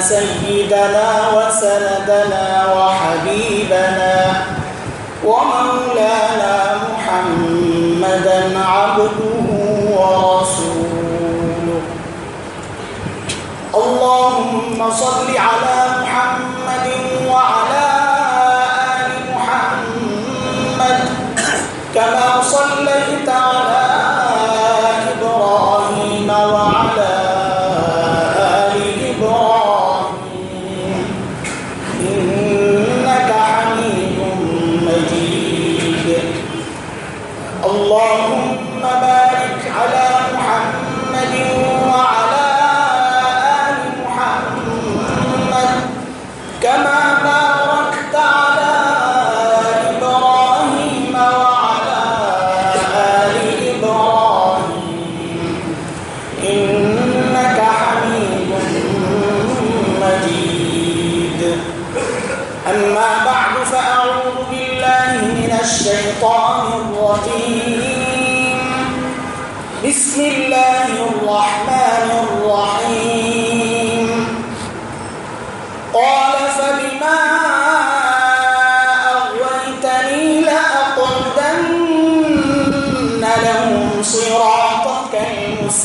سيدنا وسندنا وحبيبنا ومولانا محمدا عبده ورسوله. اللهم صل على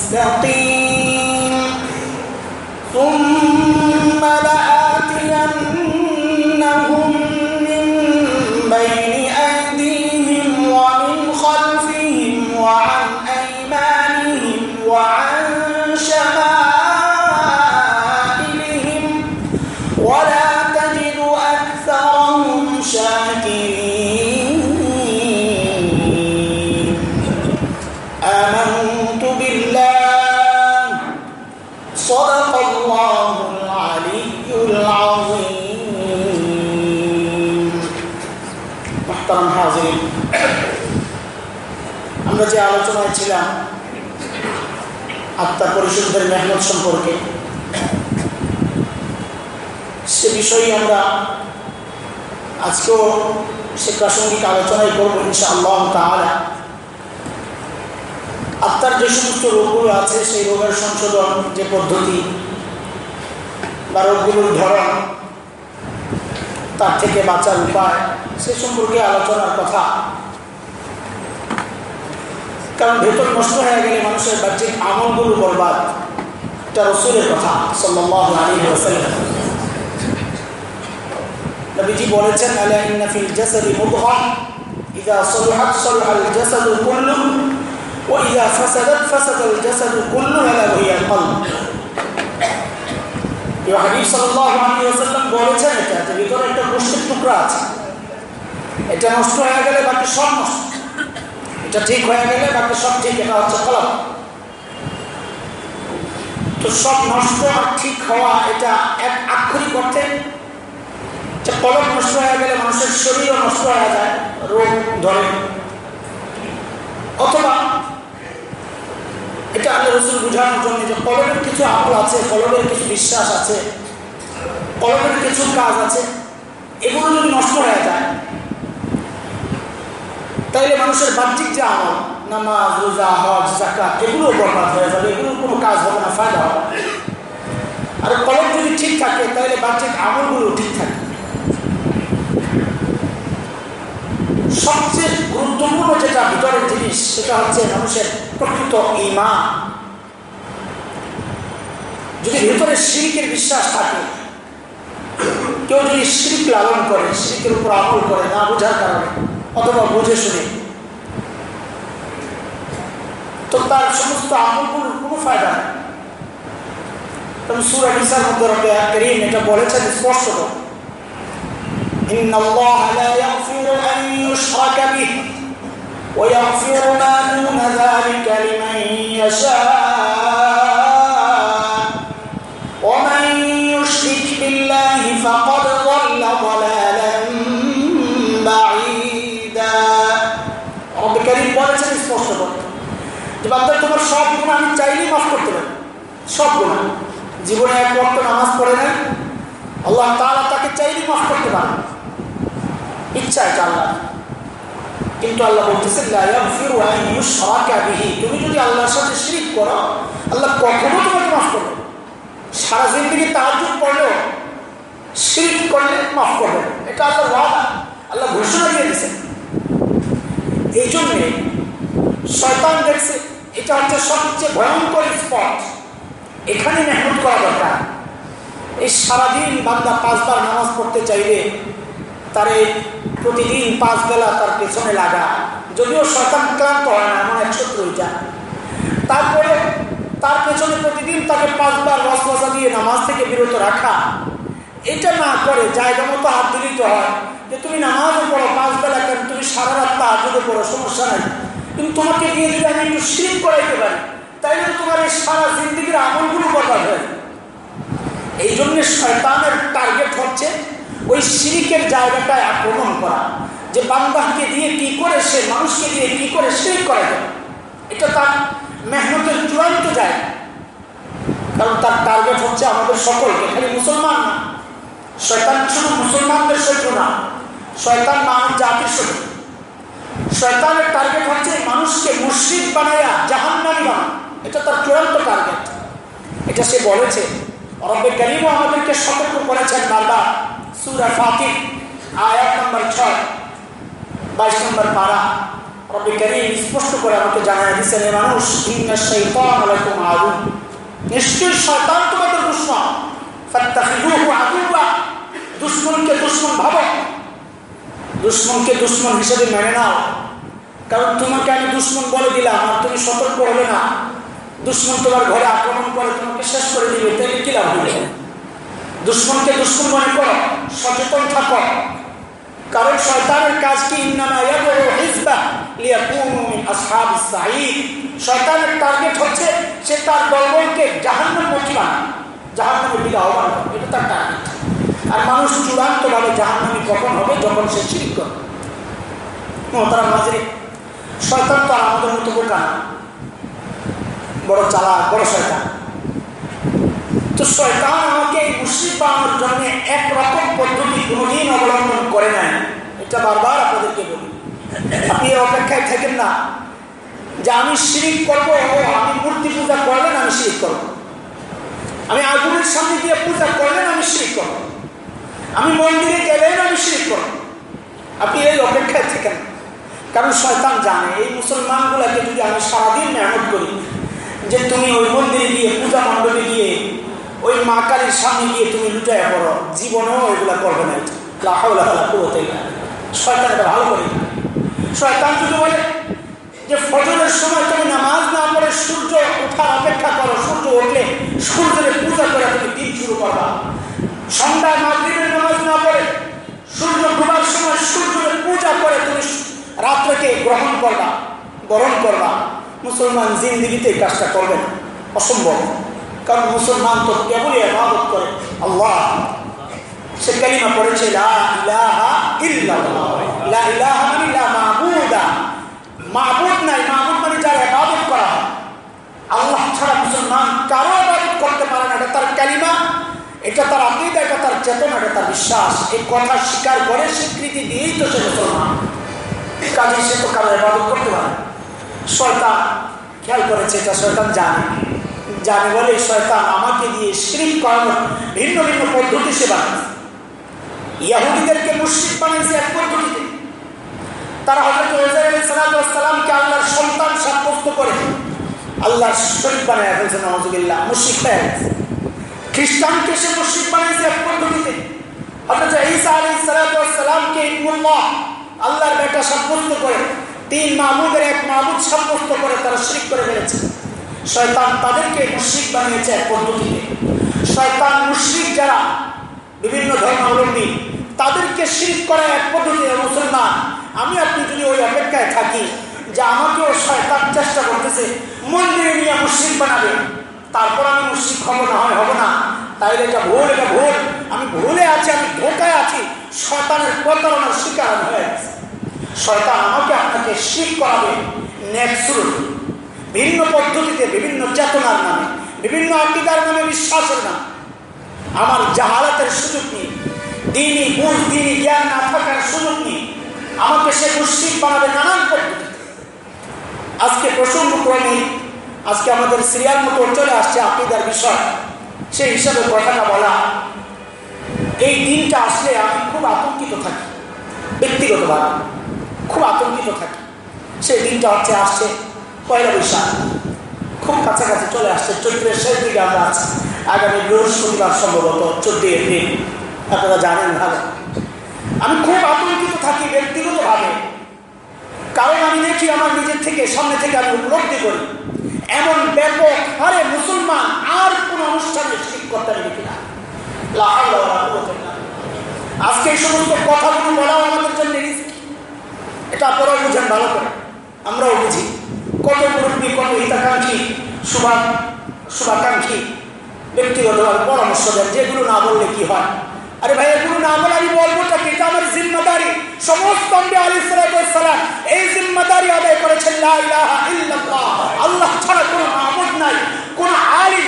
المستقيم আলোচনায় ছিলাম আত্মা পরিশুদ্ধের মেহনত সম্পর্কে। সে বিষয়ে আমরা আজকেও সে প্রাসঙ্গিক আলোচনাই করব ইনশাআল্লাহ তাহলে আত্মার যে সমস্ত রোগগুলো আছে, সেই রোগের সংশোধন যে পদ্ধতি বা রোগগুলোর ধরন, তার থেকে বাঁচার উপায়, সে সম্পর্কে আলোচনার কথা কারণ ভেতর নষ্ট হয়ে গেলে মানুষের বাহ্যিক আমলগুলো বরবাদ। এটা রসুলের কথা সাল্লাহ নবীজি বলেছেন হাবিব বলেছেন ভিতরে একটা টুকরা আছে। এটা নষ্ট হয়ে গেলে বাকি সব নষ্ট। এটা ঠিক হয়ে গেলে বাকি সব ঠিক, এটা হচ্ছে কলব তো সব নষ্ট আর ঠিক হওয়া এটা এক আক্ষরিক অর্থে কলম নষ্ট হয়ে গেলে মানুষের শরীরও নষ্ট হয়ে যায়, রোগ ধরে। অথবা এটা আল্লাহ রসুল বোঝানোর জন্য যে কলমের কিছু আমল আছে, কলমের কিছু বিশ্বাস আছে, কলমের কিছু কাজ আছে, এগুলো যদি নষ্ট হয়ে যায় তাইলে মানুষের বাহ্যিক যে আমল, নামাজ, রোজা, হজ জাকাত এগুলো বরবাদ হয়ে যাবে, এগুলোর কোনো কাজ হবে না, ফায়দা হবে আর কলম যদি ঠিক থাকে তাহলে বাহ্যিক আমলগুলো ঠিক থাকে। সবচেয়ে গুরুত্বপূর্ণ যেটা ভিতরের জিনিস, সেটা হচ্ছে মানুষের প্রকৃত ইমা যদি ভিতরে শিল্পের বিশ্বাস থাকে, কেউ যদি শিরিক লালন করে, শিরিকের উপর আমল করে না বোঝার কারণে অথবা বুঝে শুনে তো তার সমস্ত আমলগুলোর কোনো ফায়দা নেই তবে সুরা নিসার মধ্যে রবে করিম এটা বলেছেন স্পষ্টত إن الله لا يغفر أن يشرك به ويغفر ما دون ذلك لمن يشاء যে তোমার সব গুণ আমি চাইলেই মাফ করতে পারি। সব গুণ জীবনে এক ওয়াক্ত নামাজ পড়ে নাই। আল্লাহ তাআলা তাকে চাইলেই মাফ করতে পারে। ইচ্ছা এটা আল্লাহ কিন্তু আল্লাহ বলতেছে তুমি যদি আল্লাহর সাথে শিরিক করো, আল্লাহ কখনো তোমাকে মাফ করবে সারা জিন্দগি তাহাজুদ পড়লেও শিরিক করলে মাফ করবে এটা আল্লাহ ওয়াদা। আল্লাহ ঘোষণা দিয়ে দিয়েছেন। এই জন্যে শয়তান দেখছে এটা হচ্ছে সবচেয়ে ভয়ঙ্কর স্পট। এখানে মেহনত করা দরকার। এই সারাদিন বান্দা পাঁচবার নামাজ পড়তে চাইলে তার এই প্রতিদিন পাঁচ বেলা তার পেছনে লাগা। যদিও শয়তান ক্লান্ত হয় না, এমন এক শত্রু এটা। তারপরে তার পেছনে প্রতিদিন তাকে পাঁচবার রসবাসা দিয়ে নামাজ থেকে বিরত রাখা। এটা না করে জায়গা মতো হাত দিলিত হয়। যে তুমি নামাজও পড়ো, পাঁচ বেলা কেন? তুমি সারা রাত তাহাজে পড়ো, সমস্যা নাই। কিন্তু তোমাকে দিয়ে যদি আমি একটু শিরিক করাইতে পারি, তাইলে তোমার এই সারা জিন্দিগির আমলগুলো বরবাদ হয় এই জন্য শয়তানের টার্গেট হচ্ছে ওই শিরিকের জায়গাটায় আক্রমণ করা, যে বান্দাহকে দিয়ে কি করে সে, মানুষকে দিয়ে কি করে শিরিক করা যায় এটা তার মেহনতের চূড়ান্ত জায়গা। কারণ তার টার্গেট হচ্ছে আমাদের সকলকে, খালি মুসলমান না। শয়তান শুধু মুসলমানদের শত্রু না। শয়তান মানব জাতির শত্রু। শয়তানের টার্গেট হচ্ছে মানুষকে মুশ্রিক বানাইয়া জাহান্নামি বানা এটা তার চূড়ান্ত টার্গেট এটা সে বলেছে। রব্বে করিমও আমাদেরকে সতর্ক করেছেন বারবার। সুরা ফাতির আয়াত নম্বর ছয়, বাইশ নম্বর পারা। রব্বে করিম স্পষ্ট করে আমাকে জানাই দিচ্ছেন এ মানুষ আদু। নিশ্চয়ই শয়তান তোমাদের দুশ্মন। দুশ্মনকে দুশ্মন ভাবো। দুশ্মনকে দুশ্মন হিসেবে মেনে নাও। কারণ তোমাকে আমি দুশ্মন বলে দিলাম, আর তুমি সতর্ক হবে না। দুশ্মন তোমার ঘরে আক্রমণ করে, তোমাকে শেষ করে দিবে, তাহলে কি লাভ হবে? দুশ্মনকে দুশ্মন মনে করো, সচেতন থাকো। কারণ শয়তানের কাজ কি? শয়তানের টার্গেট হচ্ছে, সে তার দলবলকে জাহান্নাম মুখী বানায় জাহান্নামের দিকে এটা তার টার্গেট। আর মানুষ চূড়ান্ত চূড়ান্তভাবে জাহান্নামি কখন হবে? যখন সে চিরিক করবে। তারা মাঝে শয়তান তো আমাদের মতো বোকা বড় চালা বড় শয়তান। তো শয়তান আমাকে এই মুসিদ বানানোর জন্য একরকম পদ্ধতি কোনোদিন অবলম্বন করে নাই। এটা বারবার আপনাদেরকে বলি। আপনি অপেক্ষায় থাকেন না যে আমি শিরিক করব আমি মূর্তি পূজা করলেন আমি শিরিক করব। আমি আগুনের সামনে গিয়ে পূজা করলেন আমি শিরিক করব। আমি মন্দিরে গেলেন আমি শিরিক করব। আপনি এই অপেক্ষায় থাকেন। কারণ শয়তান জানে, এই মুসলমানগুলোকে যদি আমি সারাদিন মেহনত করি, যে তুমি ওই মন্দিরে গিয়ে পূজা মণ্ডপে গিয়ে, ওই মা কালীর সামনে গিয়ে তুমি লুটায় পড়ো, জীবনেও এগুলো করবে না শয়তান এটা ভালো করে শয়তান যদি বলে যে ফজরের সময় তুমি নামাজ না পড়ে সূর্য ওঠার অপেক্ষা করো, সূর্য উঠলে সূর্যের পূজা করে তুমি দিন শুরু করবা। সন্ধ্যায় মাগরীবের নামাজ না পড়ে সূর্য ডুবার সময় সূর্যের পূজা করে তুমি রাত্রকে গ্রহণ করবা, বরণ করবা, মুসলমান জিন্দিগিতে কাজটা করবে অসম্ভব। কারণ মুসলমান তো কেবলই আবাদত করে আল্লাহ। সে কালিমা পড়েছে মাহবুদ নাই মাহবুদ মানে যার আবাদত করা আল্লাহ ছাড়া মুসলমান কারও আবাদত করতে পারে না। এটা তার কালিমা, এটা তার আকিদা, এটা তার চেতনা, এটা তার বিশ্বাস। এই কথা স্বীকার করে স্বীকৃতি দিয়েই তো সে মুসলমান। কাজে সে তো কারও আবাদত করতে পারে শয়তান, খেয়াল করেছে এটা শয়তান জানে। জানে বলে শয়তান আমাকে দিয়ে শ্রীক করানোর ভিন্ন ভিন্ন পদ্ধতি সে বানাচ্ছে ইয়াহুদিদেরকে মুশ্রিক বানিয়েছে এক পদ্ধতিতে। তারা হজরত সালামকে আল্লাহর সন্তান সাব্যস্ত করে আল্লাহর শরীফ বানায় ফেলছে নজুবিল্লাহ মুশ্রিক হয়ে গেছে। খ্রিস্টানকে সে মুশ্রিক বানিয়েছে এক পদ্ধতিতে। অথচ ঈসা আলী সালাতামকে ইমুল্লাহ আল্লাহর বেটা সাব্যস্ত করে, তিন মাহমুদের এক মাহমুদ সাব্যস্ত করে তারা শিরিক করে ফেলেছে। শয়তান তাদেরকে মুশ্রিক বানিয়েছে এক পদ্ধতিতে। শয়তান মুশ্রিক যারা, বিভিন্ন ধর্মাবলম্বী তাদেরকে শিরিক করা এক পদ্ধতিতে মুসলমান, আমি আপনি যদি ওই অপেক্ষায় থাকি যে আমাকেও শয়তান চেষ্টা করতেছে, মন্দিরে নিয়ে মুশ্রিক বানাবে, তারপর আমি মুশ্রিক হব না হয় হব না, তাইলে এটা ভুল এটা ভুল। আমি ভুলে আছি, আমি ধোকায় আছি। শয়তানের প্রতারণার শিকার হয়ে গেছে। শয়তান আমাকে আপনাকে শিখ করাবে নেক্সুর ভিন্ন পদ্ধতিতে, বিভিন্ন চেতনার নামে, বিভিন্ন আকিদার নামে, বিশ্বাসের নামে। আমার জাহালাতের সুযোগ নিয়ে দিনই বুঝ, দিনই জ্ঞান না থাকার সুযোগ নিয়ে আমাকে সে মুশ্রিক বানাবে নানান পদ্ধতি আজকে প্রসঙ্গ ক্রমে আজকে আমাদের সিরিয়াল মতো চলে আসছে আকিদার বিষয়। সেই হিসাবে কথাটা বলা এই দিনটা আসলে আমি খুব আতঙ্কিত থাকি। ব্যক্তিগতভাবে খুব আতঙ্কিত থাকি। সেই দিনটা হচ্ছে আসছে পয়লা বৈশাখ। খুব কাছাকাছি চলে আসছে চৈত্রের শেষ দিকে আমরা আছি। আগামী বৃহস্পতিবার সম্ভবত চোদ্দই এপ্রিল। আপনারা জানেন ভালো। আমি খুব আতঙ্কিত থাকি ব্যক্তিগতভাবে। কারণ আমি দেখি আমার নিজের থেকে, সামনে থেকে আমি উপলব্ধি করি, এমন ব্যাপক হারে মুসলমান আর কোন অনুষ্ঠানে করতে দেখি না। আজকে এই সমস্ত কথাগুলো বলাও আমাদের জন্য এটা আপনারাও বুঝেন ভালো করে। আমরাও বুঝি। কত মুরব্বী, কত হিতাকাঙ্ক্ষী শুভা শুভাকাঙ্ক্ষী ব্যক্তিগতভাবে পরামর্শ দেন যেগুলো না বললে কি হয়। আরে ভাই, এগুলো না বলে আমি বলব আমার জিম্মাদারি। সমস্ত সালাম এই জিম্মাদারি আদায় করেছেন আল্লাহ ছাড়া কোনো মাহমুদ নাই, কোন আলিম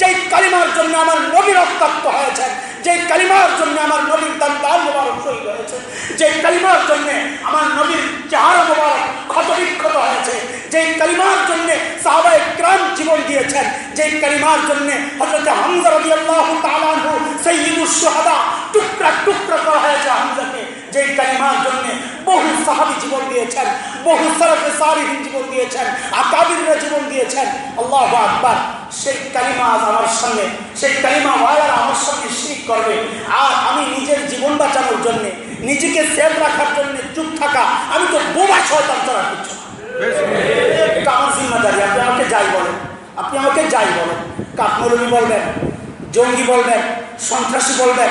যেই কালিমার জন্য আমার নবী রক্তাক্ত হয়েছেন যে কালিমার জন্য আমার নবীর দান দান মোবারক শহীদ হয়েছে যে কালিমার জন্য আমার নবীর চেহারা মোবারক ক্ষতবিক্ষত হয়েছে যে কালিমার জন্য সাহাবায় ক্রাম জীবন দিয়েছেন যে কালিমার জন্য হজরত হামজা রবি আল্লাহ তালাহু সৈয়দুল সোহাদা টুকরা টুকরা করা হয়েছে হামজাকে। যে কালিমার জন্য বহু সাহাবি জীবন দিয়েছেন বহু সরফে সারিহীন জীবন দিয়েছেন আকাবিরা জীবন দিয়েছেন আল্লাহ আকবার। সেই কালিমা আজ আমার সঙ্গে সেই কালিমা ওয়ালারা আমার সঙ্গে শিখ করবে। আর আমি নিজের জীবন বাঁচানোর জন্যে নিজেকে সেফ রাখার জন্য চুপ থাকা আমি তো বোমা শয়তান চড়া কিছু এটা আমার জিম্মাদারি। আপনি আমাকে যাই বলেন। আপনি আমাকে যাই বলেন। কাকমরুমি বলবেন জঙ্গি বলবেন সন্ত্রাসী বলবেন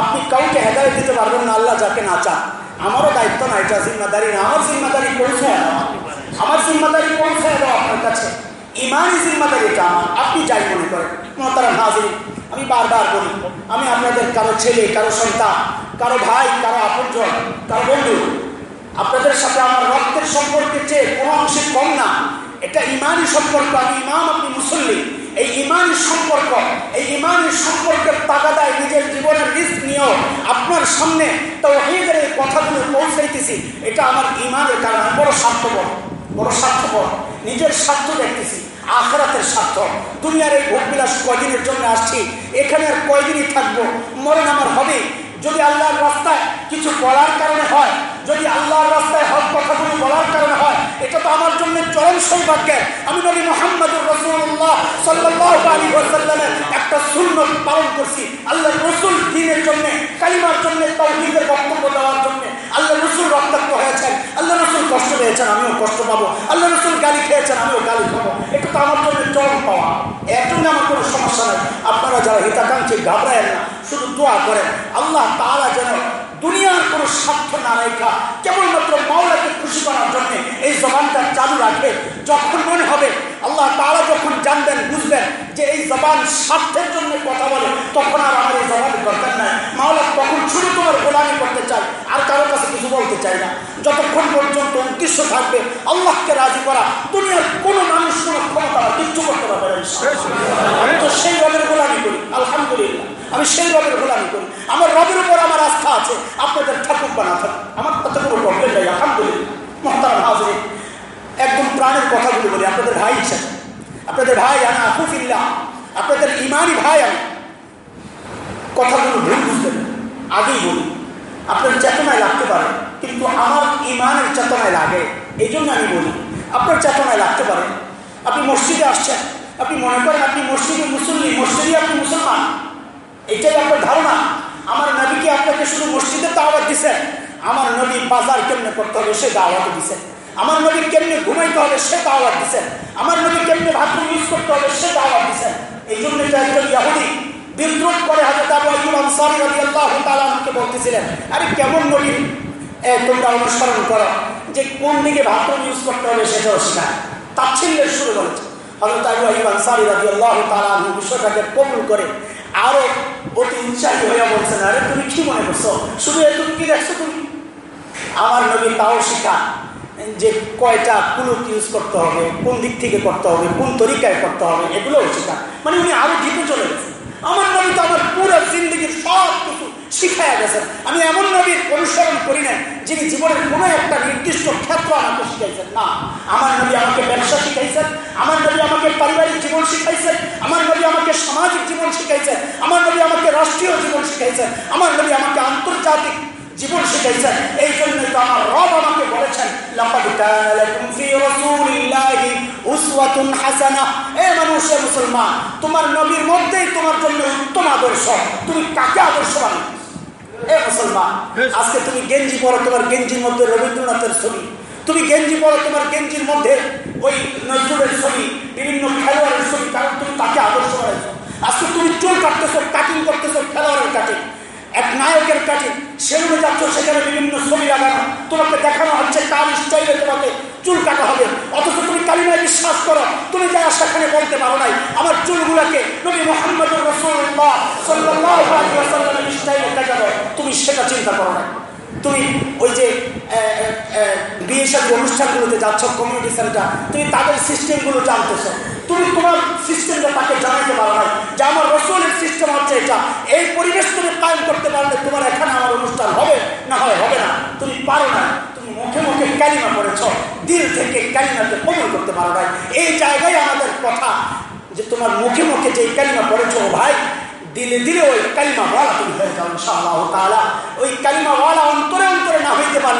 আপনি কাউকে হেদায়ত দিতে পারবেন না, আল্লাহ যাকে না চান। আমারও দায়িত্ব না, এটা জিম্মাদারি না, আমার জিম্মাদারি দেওয়া আমার জিম্মাদারি পৌঁছায় দেওয়া আপনার কাছে। ইমানই জিম্মাদারি এটা, আপনি যাই মনে করেন। মতারা হাজির, আমি বারবার বলি, আমি আপনাদের কারও ছেলে, কারও সন্তান, কারও ভাই, কারও আপনজন, কারও বন্ধু, আপনাদের সাথে আমার রক্তের সম্পর্কের চেয়ে কোনো অংশে কম না। এটা ইমানই সম্পর্ক, আমি ইমাম, আপনি মুসল্লি। এই ইমানই সম্পর্ক, এই ইমানই সম্পর্কের তাগাদায় নিজের জীবনের রিস্ক নিয়েও আপনার সামনে তো এই কথাগুলো পৌঁছাইতেছি, এটা আমার ইমানের কারণে। বড় স্বার্থপর বড় স্বার্থপর। নিজের স্বার্থ দেখতেছি, আখরাতের স্বার্থ। দুনিয়ার এই ভোগবিলাস কয়দিনের জন্য আসছি, এখানে আর কয়দিনই থাকব? মরণ আমার হবে। যদি আল্লাহর রাস্তায় কিছু বলার কারণে হয় যদি আল্লাহর রাস্তায় হক কথাগুলো বলার কারণে হয়, এটা তো আমার জন্য চরম সৌভাগ্যের। আমি নবী মোহাম্মদুর রসুল্লাহ সাল্লাহ আলী ওয়াসাল্লামের একটা শূন্য পালন করছি। আল্লাহ রসুল দিনের জন্য, কালিমার জন্য তৌহিদের বক্তব্য দেওয়ার জন্য। আল্লাহ রসুল রক্তাক্ত হয়েছেন। আল্লাহ রসুল কষ্ট পেয়েছেন, আমিও কষ্ট পাবো। আল্লাহ রসুল গালি খেয়েছেন, আমিও গালি খাব। এটা তো আমার জন্য চরম পাওয়া। এর আমার কোনো সমস্যা নেই। আপনারা যারা হিতাকাঙ্ক্ষী ঘাবড়ায় না। শুধু দোয়া করেন। আল্লাহ তারা যেন দুনিয়ার কোনো স্বার্থ না রেখা কেবলমাত্র মাওলাকে খুশি করার জন্য এই জবানটা চালু রাখে। যখন মনে হবে আল্লাহ তারা যখন জানবেন বুঝবেন যে এই জবান স্বার্থের জন্য কথা বলে তখন আর আমার এই জবানের দরকার নাই। মাওলা তখন শুধু তোমার গোলামি করতে চাই আর কারোর কাছে কিছু বলতে চাই না। যতক্ষণ পর্যন্ত উদ্দেশ্য থাকবে আল্লাহকে রাজি করা দুনিয়ার কোনো মানুষ কোনো ক্ষমতা কিচ্ছু করতে পারবে না আমি তো সেই রবের গোলামি করি আলহামদুলিল্লাহ। আমি সেই রবের গোলামি করি। আমার রবের উপর আমার আস্থা আছে। আপনাদের ঠাকুর বানা থাকুক আমার কথা কোনো প্রবলেম নেই আলহামদুলিল্লাহ একদম প্রাণের কথাগুলো বলি। আপনাদের ভাই হিসাবে আপনাদের ভাই আমি আকুফিল্লাহ আপনাদের ইমানই ভাই আমি। কথাগুলো ভুল বুঝবেন আগেই বলি। আপনার চেতনায় লাগতে পারে, কিন্তু আমার ইমানের চেতনায় লাগে। এই জন্য আমি বলি, আপনার চেতনায় লাগতে পারে। আপনি মসজিদে আসছেন। আপনি মনে করেন আপনি মসজিদে মুসল্লি, মসজিদে আপনি মুসলমান। এটাই আপনার ধারণা? আমার নবীকে আপনাকে শুধু মসজিদে দাওয়াত দিছে? আমার নবী বাজার কেমনে করতে হবে সে দাওয়াত দিছে। আমার নবী কেমনে ঘুমাইতে হবে সে দাওয়াত দিছে। আমার নবী কেমনে বাথরুম ইউজ করতে হবে সে দাওয়াত দিছে। এই জন্য একজন ইয়াহুদি বিদ্রোহ করে হাজরত আবু আইয়ুব আনসারী রাদিয়াল্লাহু তাআলা আমাকে বলতেছিলেন, আরে কেমন নবী? তোমরা অনুসরণ করো যে কোন দিকে বাথরুম ইউজ করতে হবে সেটাও শেখায় তাচ্ছিল্যের শুরু করেছে হজরত আবু আইয়ুব আনসারী রাদিয়াল্লাহু তাআলা বিষয়টাকে কবুল করে আরও অতি উৎসাহী হয়ে বলছেন, আরে তুমি কি মনে করছ? শুধু তুমি কি দেখছ তুমি? আমার নবী তাও শিখা যে কয়টা কুলুক ইউজ করতে হবে, কোন দিক থেকে করতে হবে, কোন তরিকায় করতে হবে, এগুলোও শেখা। মানে উনি আরও ডিপে চলে গেছেন। আমার নবী তো আমার পুরো জিন্দগির সব কিছু শিখাইয়া গেছেন। আমি এমন নবীর অনুসরণ করি না যিনি জীবনের কোনো একটা নির্দিষ্ট ক্ষেত্র আমাকে শিখাইছেন। না, আমার নবী আমাকে ব্যবসা শিখাইছেন, আমার নবী আমাকে পারিবারিক জীবন শিখাইছেন আমাকে সামাজিক জীবন শিখাইছেন আমার নবী আমাকে রাষ্ট্রীয় জীবন শিখাইছেন আমার নবী আমাকে আন্তর্জাতিক জীবন শিখাইছেন এই জন্য তো আমার রব আমাকে বলেছেন তোমার তোমার জন্য উত্তম আদর্শ, তুমি কাকে আদর্শ এ আজকে তুমি গেঞ্জি তোমার গেঞ্জির মধ্যে রবীন্দ্রনাথের ছবি, তুমি গেঞ্জি পরো, তোমার গেঞ্জির মধ্যে ওই নজরুলের ছবি, বিভিন্ন খেলোয়াড়ের ছবি কারণ তুমি তাকে আদর্শ বানাইছো। আজকে তুমি চুল কাটতেছো কাটিং করতেছো, খেলোয়াড়ের কাটিং এক নায়কের কাছে সেগুলো যাচ্ছ, সেখানে বিভিন্ন ছবি লাগানো। তোমাকে দেখানো হচ্ছে কার স্টাইলে তোমাকে চুল কাটা হবে। অথচ তুমি কালিমায় বিশ্বাস করো, তুমি যা সেখানে বলতে পারো নাই। আমার চুলগুলোকে নবী মোহাম্মদ রসুল্লাহ সাল্লাহ স্টাইলে দেখাবো তুমি সেটা চিন্তা করো না তুমি ওই যে বিয়ে সাথে অনুষ্ঠানগুলোতে যাচ্ছ কমিউনিটি সেন্টার তুমি তাদের সিস্টেমগুলো জানতেছ। তুমি তোমার সিস্টেমটা তাকে জানাতে পারো না যে আমার রসুলের সিস্টেম হচ্ছে এটা। এই পরিবেশ তুমি কায়েম করতে পারলে তোমার এখানে আমার অনুষ্ঠান হবে, না হয় হবে না। তুমি পারো না। তুমি মুখে মুখে ক্যালিমা করেছ দিল থেকে ক্যালিমাকে কবল করতে পারো না এই জায়গায় আমাদের কথা যে তোমার মুখে মুখে যে ক্যালিমা পড়েছ ভাই, দিলে দিলে ওই কালিমা ওয়ালা তুমি হয়ে যাও ইনশাআল্লাহ ওই কালিমা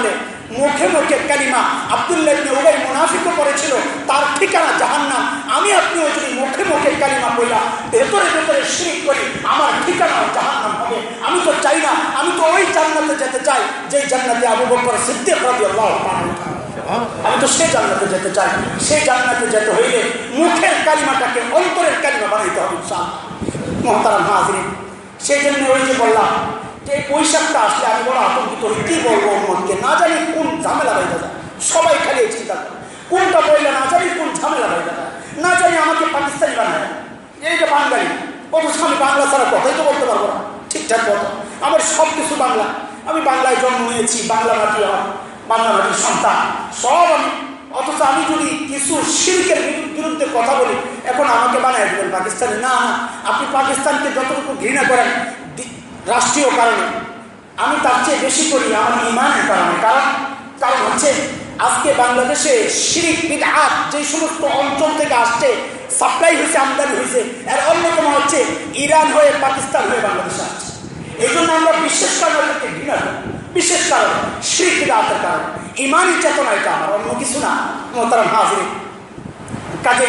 না মুখে মুখে কালিমা। আব্দুল্লাহ ইবনে উবাই মুনাফিকও পড়েছিল, তার ঠিকানা জাহান্নাম। আমি আপনিও যদি মুখে মুখে কালিমা কইলা ভেতরে ভেতরে শিরিক করি, আমার ঠিকানা জাহান্নাম হবে। আমি তো চাই না, আমি তো ওই জান্নাতে যেতে চাই, যেই জান্নাতে আবু বকর সিদ্দিক রাদিয়াল্লাহু তাআলা আমি তো সে জান্নাতে যেতে চাই। সেই জান্নাতে যেতে হইলে মুখের কালিমাটাকে অন্তরের কালিমা বানাইতে হবে মহতারাম হাজরিন, সেই জন্য ওই যে বললাম যে বৈশাখটা আসলে আমি বড় আতঙ্কিত, কি বলব মনকে? না জানি কোন ঝামেলা বাইতে যায়। সবাই খালি এই চিন্তা করে। কোনটা বললে না জানি কোন ঝামেলা বাইতে যায়। না জানি আমাকে পাকিস্তানি বানায়। এই যে বাঙালি, অথচ আমি বাংলা ছাড়া কথাই তো বলতে পারব না। ঠিকঠাক কথা আমার সব কিছু বাংলা। আমি বাংলায় জন্ম নিয়েছি, বাংলা মাটি আমার, বাংলা মাটির সন্তান। সব আমি। অথচ আমি যদি কিছু শিল্পের বিরুদ্ধে কথা বলি, এখন আমাকে বানায় দেবেন পাকিস্তানে। না, আপনি পাকিস্তানকে যতটুকু ঘৃণা করেন রাষ্ট্রীয় কারণে। আমি তার চেয়ে বেশি করি আমার ইমানের কারণে। কারণ কারণ হচ্ছে, আজকে বাংলাদেশে শিরিক, বিদআত যে সমস্ত অঞ্চল থেকে আসছে, সাপ্লাই হয়েছে, আমদানি হয়েছে এর অন্যতম হচ্ছে ইরান হয়ে, পাকিস্তান হয়ে বাংলাদেশে আসছে। এই জন্য আমরা বিশেষ কারণকে ঘৃণা করি। বিশেষ কারণ, শিরিক, বিদআতের কারণ। ইমানই চেতনা এটা আমার, অন্য কিছু না। মোতারাম হাজির কাজে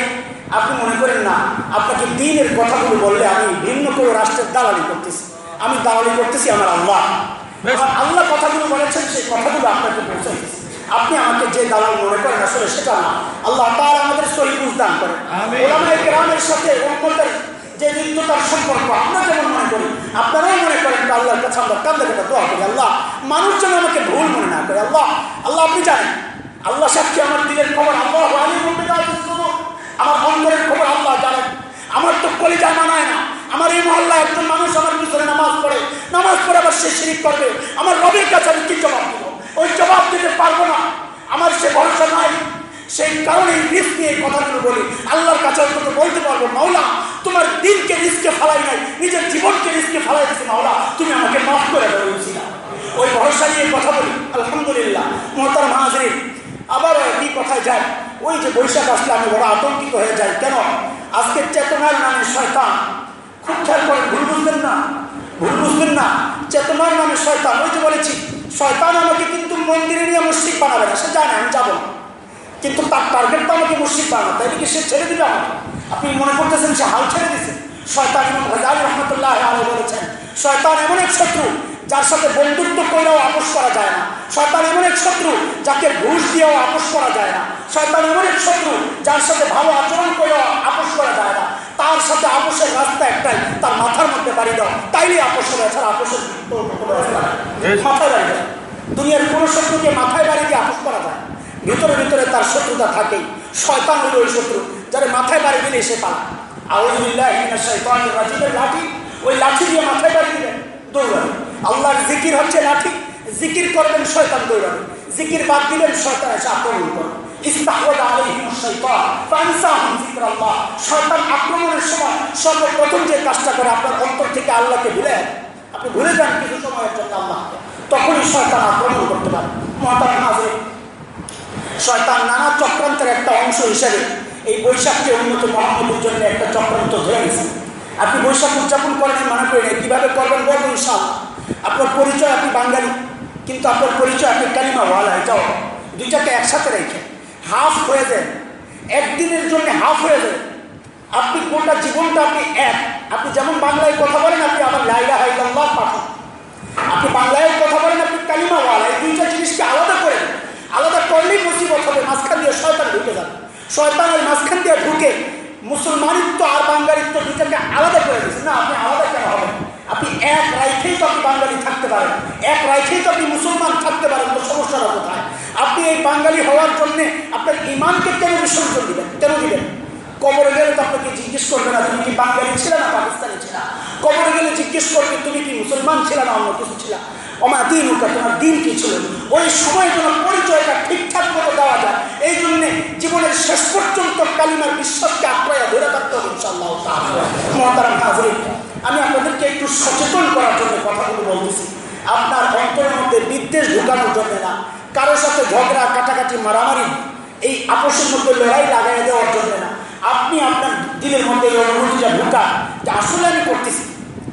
আপনি মনে করেন না, আপনাকে দিনের কথাগুলো বললে আমি ভিন্ন কোনো রাষ্ট্রের দালালি করতেছি। আমি দালালি করতেছি আমার আল্লাহ। আমার আল্লাহ কথাগুলো বলেছেন সেই কথাগুলো আপনাকে পৌঁছাইতেছি আপনি আমাকে যে দালাল মনে করেন আসলে সেটা না। আল্লাহ তার আমাদের সহি বুঝদান করেন। ওলামায় গ্রামের সাথে যে মৃত্যু তার সম্পর্ক আমরা যেমন মনে করি আপনারাও মনে করেন আল্লাহর কাছে আমরা কান্দে কাটা দোয়া করি। আল্লাহ মানুষ যেন আমাকে ভুল মনে না করে। আল্লাহ আল্লাহ আপনি জানেন আল্লাহ সাক্ষী আমার দিলের খবর? আল্লাহ আমার অন্তরের খবর আল্লাহ জানেন। আমার তো কলিজা মানায় না। আমার এই মহল্লা একজন মানুষ আমার পিছনে নামাজ পড়ে নামাজ পড়ে আবার সে শিরিক করবে। আমার রবের কাছে আমি কি জবাব দেবো? ওই জবাব দিতে পারব না। আমার সে ভরসা নাই। সেই কারণে রিস্ক নিয়ে এই কথাগুলো বলি। আল্লাহর কাছে অন্তত বলতে পারব, মাওলা, তোমার দিনকে রিস্কে ফালাই নাই, নিজের জীবনকে রিস্কে ফালাই দিচ্ছে মাওলা, তুমি আমাকে মাফ করে দেবো ওই ভরসা নিয়ে কথা বলি। আলহামদুলিল্লাহ। মহতার মাহাজরিন আবার কি কথায় যায় ওই যে বৈশাখ আসলে আমি বড় আতঙ্কিত হয়ে যাই। কেন? আজকে চেতনার নামে শয়তান খুব খেয়াল করেন, ভুল বুঝবেন না, ভুল বুঝবেন না। চেতনার নামে শয়তান, ওই যে বলেছি, শয়তান আমাকে কিন্তু মন্দিরে নিয়ে মুশ্রিক বানাবে না, সে জানে আমি যাব কিন্তু তার টার্গেট তো আমাকে মুশ্রিক বানানো তাই কি সে ছেড়ে দিবে আমাকে? আপনি মনে করতেছেন সে হাল ছেড়ে দিছে? শয়তান এবং হাজার রহমতুল্লাহ আলী বলেছেন, শয়তান এমন এক শত্রু যার সাথে বন্ধুত্ব করেও আপোষ করা যায় না। শয়তান এমন এক শত্রু যাকে ঘুষ দিয়েও আপোষ করা যায় না। শয়তান এমন এক শত্রু যার সাথে ভালো আচরণ করেও আপোষ করা যায় না। তার সাথে আপোষের রাস্তা একটাই তার মাথার মধ্যে বাড়ি দাও। তাইলে আপোষ হবে এছাড়া আপোষের মাথায় বাড়ি দেয় দুনিয়ার কোনো শত্রুকে মাথায় বাড়ি দিয়ে আপোষ করা যায় ভিতরে ভিতরে তার শত্রুতা থাকেই। শয়তান হলো ওই শত্রু যারা মাথায় বাড়ি দিলে সে পালা। আউজবিল্লাহ লাঠি ওই লাঠি দিয়ে মাথায় বাড়ি দিলেন দৌড়াবে। আল্লাহর জিকির হচ্ছে লাঠি। জিকির করবেন শয়তান দৌড়াবে। জিকির বাদ দিলেন শয়তান এসে আক্রমণ করবে। আক্রমণের সময় যে কাজটা করে আপনার থেকে আল্লাহকে ভুলে আপনি যান তখনই আক্রমণ করতে পারে নানা চক্রান্তের একটা অংশ হিসেবে এই বৈশাখকে উন্নত মোহাম্মদের জন্য একটা চক্রান্ত ধরে গেছে আপনি বৈশাখ উদযাপন করেন মনে করেন কীভাবে করবেন বলবেন আপনার পরিচয় আপনি বাঙালি কিন্তু আপনার পরিচয় আপনি কালিমা ওয়ালা এটাও দুইটাকে একসাথে রেখে। হাফ হয়ে যায়। একদিনের জন্য হাফ হয়ে যায়। আপনি কোনটা জীবনটা আপনি এক? আপনি যেমন বাংলায় কথা বলেন, আপনি আমার লাইলা হাইল্লাহ পাঠান আপনি বাংলায় কথা বলেন, আপনি কালিমা ওয়ালা, এই দুইটা জিনিসকে আলাদা করে, আলাদা করলেই মুসিবত হবে, মাঝখান দিয়ে শয়তান ঢুকে যাবে। শয়তানের মাঝখান দিয়ে ঢুকে মুসলমানিত্ব আর বাঙ্গালিত্ব দুটাকে আলাদা করে দিচ্ছে না, আপনি আলাদা কেন হবেন? আপনি এক রাইখেই তো আপনি বাঙালি থাকতে পারেন। এক রাইখেই তো আপনি মুসলমান থাকতে পারেন, তো সমস্যাটা কোথায়? আপনি এই বাঙালি হওয়ার জন্য আপনার ইমানকে কেন বিসর্জন দিবেন? কেন দিবেন? কবরে গেলে তো আপনাকে জিজ্ঞেস করবে না, তুমি কি বাঙালি ছিল না পাকিস্তানি ছিল? কবরে গেলে জিজ্ঞেস করবে, তুমি কি মুসলমান ছিল না অন্য কিছু ছিল? আমার দিন উকা, তোমার দিন কি ছিল? ওই সময় যেন পরিচয়টা ঠিকঠাক মতো দেওয়া যায়, এই জন্যে জীবনের শেষ পর্যন্ত কালিমার বিশ্বাসকে আক্রয়া ধরে থাকতে হবে ইনশাল্লাহ মহাতারাম হাজরিন আমি আপনাদেরকে একটু সচেতন করার জন্য কথাগুলো বলতেছি। আপনার অন্তরের মধ্যে বিদ্বেষ ঢুকানোর জন্য না। কারোর সাথে ঝগড়া, কাটাকাটি, মারামারি, এই আপোষের মধ্যে লড়াই লাগাই দেওয়ার জন্য না। আপনি আপনার দিলের মধ্যে এই অনুভূতিটা ঢুকান যে আসলে আমি করতেছি,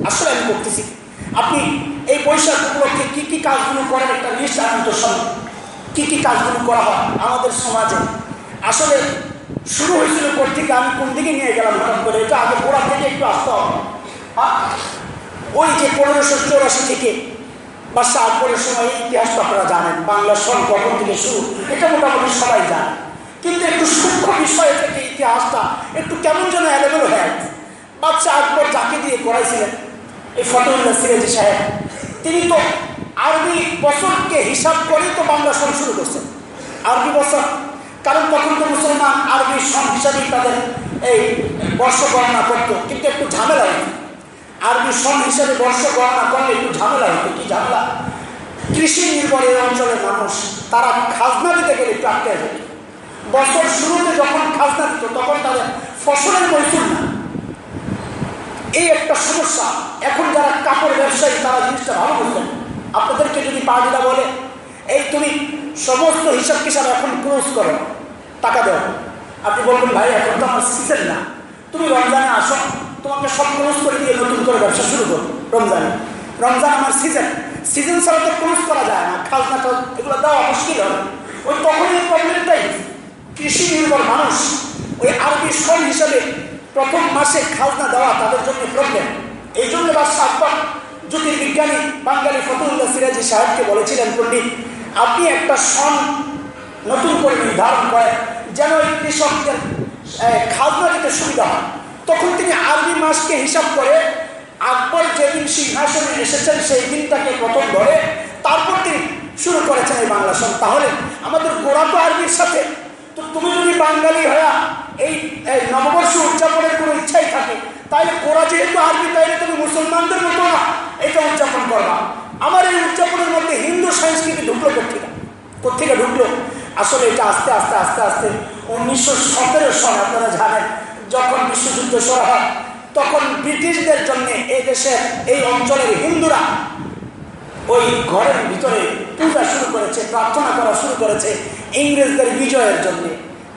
আসলে আমি করতেছি। আপনি এই বৈশাখ উপলক্ষে কী কী কাজগুলো করেন একটা লিস্ট আনন্দ সঙ্গে কী কী কাজগুলো করা হয় আমাদের সমাজে? আসলে শুরু হয়েছিল থেকে আমি কোন দিকে নিয়ে গেলাম হঠাৎ করে? এটা আগে গোড়া থেকে একটু আসতে হবে। ওই যে পনেরোশো চৌরাশি থেকে বা আকবরের সময় এই ইতিহাসটা আপনারা জানেন, বাংলা সন কখন থেকে শুরু, এটা মোটামুটি সবাই জানে। কিন্তু একটু সূক্ষ্ম বিষয় থেকে ইতিহাসটা একটু কেমন যেন অ্যাভেলেবল হয়ে বাচ্চা আকবর যাকে দিয়ে করাইছিলেন, এই ফটোল্লা সিরাজি সাহেব, তিনি তো আরবি বছরকে হিসাব করেই তো বাংলা সন শুরু করছেন। আরবি বছর, কারণ তখন তো মুসলমান আরবি সন হিসাবেই তাদের এই বর্ষ গণনা করতো, কিন্তু একটু ঝামেলা হতো আরবি সন হিসাবে বর্ষ গণনা করলে একটু ঝামেলা হতো কি ঝামেলা? কৃষি নির্ভর এই অঞ্চলের মানুষ, তারা খাজনা দিতে গেলে একটু আটকে বছর শুরুতে যখন খাজনা দিত, তখন তাদের ফসলের মৌসুম না। এই একটা সমস্যা। এখন যারা কাপড় ব্যবসায়ী, তারা জিনিসটা ভালো বুঝলেন। আপনাদেরকে যদি পার্টিটা বলে, এই তুমি সমস্ত হিসাব কিসাব এখন ক্লোজ করো, টাকা দেওয়া আপনি বলবেন, ভাই, এখন তো আমার সিজন না। তুমি রমজানে আসো তোমাকে সব করে দিয়ে নতুন করে ব্যবসা শুরু করো, রমজানে। রমজান আমার সিজন সিজন ছাড়া তো ক্লোজ করা যায় না, খাজনা এগুলো দেওয়া মুশকিল হবে ওই তখনই প্রবলেমটাই কৃষি নির্ভর মানুষ, ওই আরবি সন হিসাবে প্রথম মাসে খাজনা দেওয়া তাদের জন্য প্রবলেম এই জন্য বাদশাহ আকবর জ্যোতির্বিজ্ঞানী বাঙালি ফতুল্লাহ সিরাজি সাহেবকে বলেছিলেন, পণ্ডিত, আপনি একটা সন নতুন করে নির্ধারণ করেন যেন এই কৃষকদের খাজনা দিতে সুবিধা হয়। তখন তিনি আরবি মাসকে হিসাব করে আকবর যেদিন সিংহাসনে এসেছেন সেই দিনটাকে প্রথম ধরে তারপর তিনি শুরু করেছেন এই বাংলা সন তাহলে আমাদের গোড়া তো আরবির সাথে। তো তুমি যদি বাঙালি হয়া এই নববর্ষ উদযাপনের কোনো ইচ্ছাই থাকে, তাহলে গোড়া যেহেতু আরবি তাইলে তুমি মুসলমানদের মতো না, এটা উদযাপন করবা। আমার এই উদযাপনের মধ্যে হিন্দু সংস্কৃতি ঢুকলো কোথেকে কোথেকে ঢুকলো? আসলে এটা আস্তে আস্তে আস্তে আস্তে উনিশশো সতেরো সাল আপনারা জানেন যখন বিশ্বযুদ্ধ শুরু হয়, তখন ব্রিটিশদের জন্য এই দেশের এই অঞ্চলের হিন্দুরা ওই ঘরের ভিতরে পূজা শুরু করেছে, প্রার্থনা করা শুরু করেছে ইংরেজদের বিজয়ের জন্য।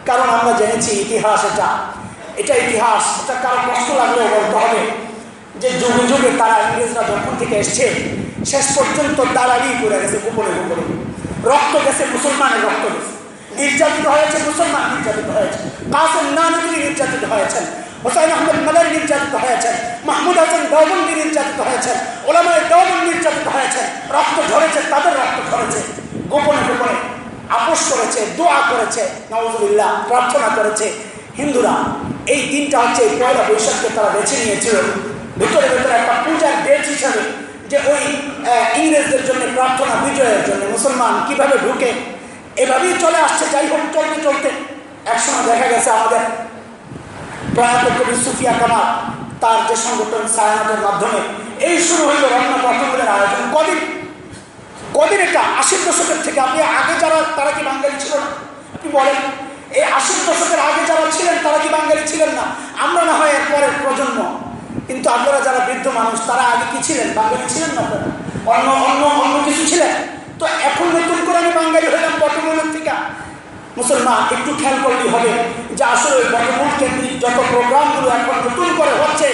কারণ আমরা জেনেছি ইতিহাস এটা। এটা ইতিহাস, এটা কারও কষ্ট লাগলেও বলতে হবে যে যুগে যুগে তারা ইংরেজরা যখন থেকে এসছে, শেষ পর্যন্ত দালালি করে গেছে, গোপনে গোপনে। রক্ত গেছে, মুসলমানের রক্ত গেছে। নির্যাতিত হয়েছে মুসলমান নির্যাতিত হয়েছে কাসেম নানগুলি নির্যাতিত হয়েছেন, হোসাইন আহমেদ মাদার নির্যাতিত হয়েছেন, মাহমুদ হাসান দৌবন্দি নির্যাতিত হয়েছেন, ওলামায় দৌবন নির্যাতিত হয়েছেন, রক্ত ঝরেছে, তাদের রক্ত ঝরেছে, গোপনে গোপনে আপোষ করেছে, দোয়া করেছে নওয়াজুল্লাহ প্রার্থনা করেছে। হিন্দুরা, এই দিনটা হচ্ছে এই পয়লা বৈশাখকে তারা বেছে নিয়েছিল। ভিতরে ভেতরে একটা পূজার ডেট হিসাবে যে ওই ইংরেজদের জন্য প্রার্থনা, বিজয়ের জন্য মুসলমান কীভাবে ঢুকে এভাবেই চলে আসছে, যাই হোক, চলতে চলতে। একসময় দেখা গেছে আমাদের প্রয়াত কবি সুফিয়া কামাল, তার যে সংগঠন সায়নাতের মাধ্যমে, এই শুরু হইল রমনা বর্তমানের আয়োজন। কদিন? কদিন এটা? আশির দশকের থেকে। আপনি আগে যারা, তারা কি বাঙালি ছিল না? আপনি বলেন, এই আশির দশকের আগে যারা ছিলেন, তারা কি বাঙালি ছিলেন না? আমরা না হয় এরপরের প্রজন্ম। কিন্তু আপনারা যারা বৃদ্ধ মানুষ, তারা আগে কি ছিলেন? বাঙালি ছিলেন না অন্য অন্য অন্য কিছু ছিলেন? তো এখন নতুন করে আমি বাঙালি হইলাম বটমূলের থেকে। মুসলমান, একটু খেয়াল করলেই হবে যে আসলে বটমূল কেন্দ্রিক যত প্রোগ্রামগুলো এখন নতুন করে হচ্ছে,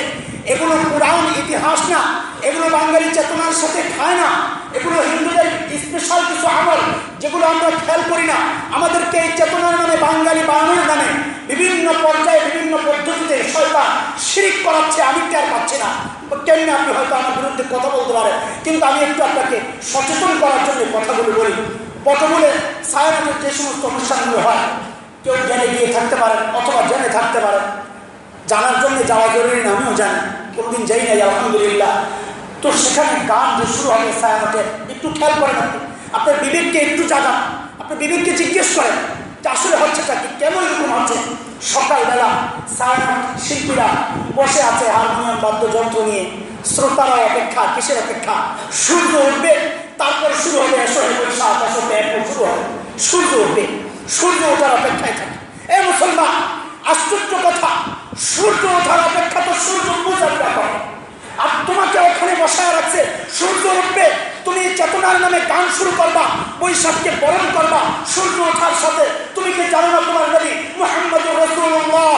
এগুলো পুরাণ ইতিহাস না। এগুলো বাঙালি চেতনার সাথে খায় না। এগুলো হিন্দুদের স্পেশাল কিছু আমল, যেগুলো আমরা খেয়াল করি না। আমাদেরকে এই চেতনার নামে বাঙালি বানানোর নামে বিভিন্ন পর্যায়ে, বিভিন্ন পদ্ধতিতে শয়তান শিরিক করাচ্ছে, আমি টের পাচ্ছি না। কেমনি আপনি হয়তো আমার বিরুদ্ধে কথা বলতে পারেন? কিন্তু আমি একটু আপনাকে সচেতন করার জন্য কথাগুলো বলি। পটবলে সায়নের যে সমস্ত অনুষ্ঠানগুলো হয়, কেউ জেনে গিয়ে থাকতে পারেন অথবা জেনে থাকতে পারেন। জানার জন্য যাওয়া জরুরি না, আমিও জানি। কোনোদিন যাই নাই, আলহামদুলিল্লাহ। তো সেখানে গান যে শুরু হবে সায়ানটের একটু খেয়াল করেন আপনি। আপনার বিবেককে একটু জাগান। আপনি বিবেককে জিজ্ঞেস করেন যে আসলে হচ্ছেটা কি? কেন এরকম হচ্ছে? সকালবেলা সায়ানট শিল্পীরা বসে আছে হারমোনিয়াম, বাদ্যযন্ত্র নিয়ে। শ্রোতারা অপেক্ষা, কিসের অপেক্ষা? সূর্য উঠবে, তারপর শুরু হবে এসো বৈশাখ, এসো শুরু হবে। সূর্য উঠবে, সূর্য ওঠার অপেক্ষায় থাকে। এ মুসলমান, আশ্চর্য কথা। সূর্য ওঠার অপেক্ষা তো সূর্য পূজার ব্যাপার। আর তোমাকে ওখানে বসায় রাখছে সূর্য উঠবে তুমি চেতনার নামে গান শুরু করবা, বৈশাখকে বরণ করবা, সূর্য ওঠার সাথে। তুমি কি জানো না তোমার নবী মোহাম্মদ রসুল্লাহ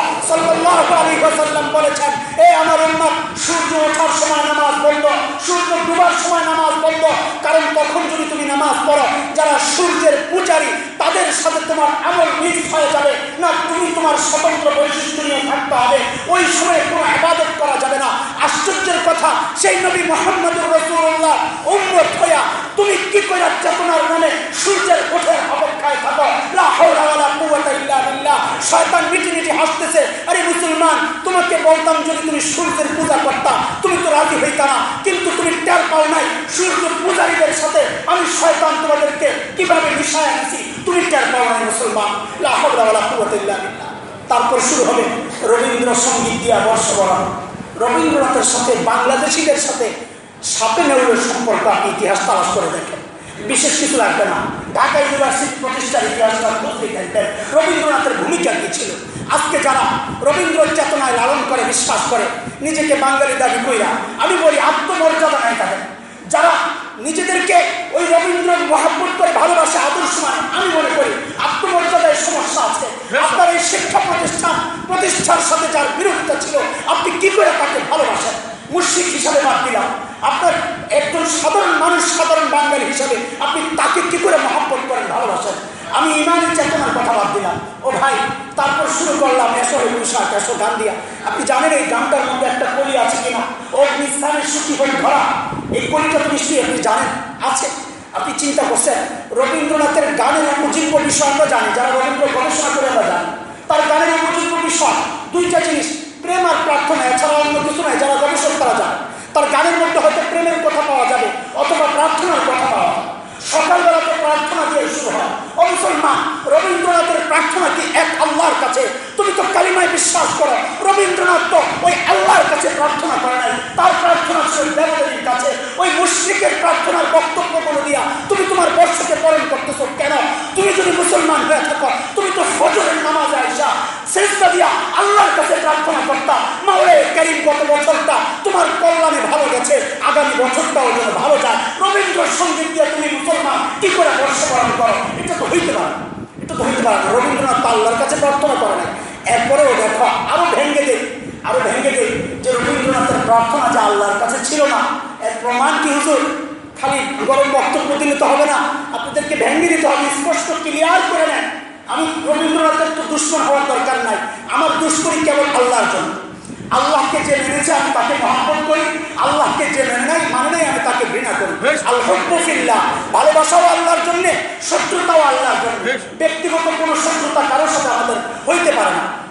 বলেছেন, এ আমার উন্মাদ সূর্য ওঠার সময় নামাজ বন্ধ সূর্য ডুবার সময় নামাজ বন্ধ কারণ তখন যদি তুমি নামাজ পড়ো, যারা সূর্যের পূজারী, তাদের সাথে তোমার আমল মিস হয়ে যাবে। না, তুমি তোমার স্বতন্ত্র বৈশিষ্ট্য নিয়ে থাকতে হবে। ওই সময় কোনো আবাদত করা যাবে না। আশ্চর্যের কথা, সেই নবী মোহাম্মদ রসুল্লাহ উম্মত হইয়া তুমি নাই, সূর্য পূজারীদের সাথে আমি শয়তান তোমাদেরকে কীভাবে মিশায় আনছি? তুমি টের পাও নাই, মুসলমান। লাহরাওয়ালা কুয়াতিল্লাহ তারপর শুরু হবে রবীন্দ্রসঙ্গীত রবীন্দ্রনাথের সাথে, বাংলাদেশিদের সাথে সাপে নেউলের সম্পর্ক আপনি ইতিহাস তালাশ করে দেখেন। বিশেষ কিছু লাগবে না। ঢাকা ইউনিভার্সিটি প্রতিষ্ঠার দেখবেন রবীন্দ্রনাথের ভূমিকা কি ছিল? আজকে যারা রবীন্দ্র চেতনায় লালন করে বিশ্বাস করে নিজেকে বাঙালি দাবি কইরা আমি বলি আত্মমর্যাদা নাই তাদের। যারা নিজেদেরকে ওই রবীন্দ্র মহাব্বত করে ভালোবাসে আদর্শ মানে আমি মনে করি আত্মমর্যাদায় সমস্যা আছে। আপনার এই শিক্ষা প্রতিষ্ঠান প্রতিষ্ঠার সাথে যার বিরোধিতা ছিল আপনি কি করে তাকে ভালোবাসেন? মুর্শিদ হিসাবে বাদ দিলাম। আপনার একজন সাধারণ মানুষ, সাধারণ বাঙালি হিসাবে আপনি তাকে কি করে মহাব্বত করেন, ভালোবাসেন? আমি ইমানি চেতনার কথা বাদ দিলাম। ও ভাই, তারপর শুরু করলাম এসো পোশাক এসো গান দিয়া আপনি জানেন এই গানটার মধ্যে একটা কলি আছে কিনা? ও ইসলামের সুখী হয়ে ধরা। এই কলিটা নিশ্চয়ই আপনি জানেন, আছে। আপনি চিন্তা করছেন, রবীন্দ্রনাথের গানের উপযোগ্য বিষয় আমরা জানি, যারা রবীন্দ্র গবেষণা করে আমরা জানি। তার গানের উপযোগ্য বিষয়, দুইটা জিনিস। প্রেম আর প্রার্থনা, এছাড়া অন্য কিছু নয় যারা গবেষক তারা যায় তার গানের মধ্যে হয়তো প্রেমের কথা পাওয়া যাবে, অথবা প্রার্থনার কথা পাওয়া যাবে। সকালবেলাতে প্রার্থনা দিয়ে শুরু হয়। ও মুসলমান, রবীন্দ্রনাথের প্রার্থনা কি এক আল্লাহর কাছে? তুমি তো কালিমায় বিশ্বাস করো, রবীন্দ্রনাথ তো ওই আল্লাহর কাছে প্রার্থনা করে নাই। তার প্রার্থনা দেবদেবীর কাছে, ওই মুশ্রিকের প্রার্থনার বক্তব্য বলে দিয়া, তুমি তোমার বর্ষকে পালন করতেছো কেন? তুমি যদি মুসলমান হয়ে থাকো, তুমি তো ফজরের নামাজ আইসা শেষটা দিয়া আল্লাহর কাছে প্রার্থনা করতাম মাওলে কারিম গত বছরটা তোমার কল্যাণে ভালো গেছে, আগামী বছরটাও যেন ভালো যায়। রবীন্দ্র সংগীত দিয়ে তুমি মুসলমান, কি করে বর্ষ পালন করো? এটা তো হইতে পারে এটা তো হইতে পারে না। রবীন্দ্রনাথ তো আল্লাহর কাছে প্রার্থনা করে না এরপরেও দেখো, আরও ভেঙ্গে দেয় আরও ভেঙ্গে দেয় যে রবীন্দ্রনাথের প্রার্থনা যে আল্লাহর কাছে ছিল না, এর প্রমাণ কি হুজুর? খালি গরম বক্তব্য দিলে তো হবে না। আপনাদেরকে ভেঙ্গে দিতে হবে, স্পষ্ট ক্লিয়ার করে নেন। আমি রবীন্দ্রনাথের তো দুশ্মন হওয়ার দরকার নাই। আমার দুশ্মনী কেবল আল্লাহর জন্য। আল্লাহকে যে মেনেছে আমি তাকে মহাপন করি। আল্লাহকে যে মেনে নাই মানে নাই আমি তাকে ঘৃণা করি। আল্লাহ ভালোবাসাও আল্লাহর জন্য শত্রুতাও আল্লাহর জন্য। ব্যক্তিগত কোনো শত্রুতা কারোর সাথে আমাদের হইতে পারে না।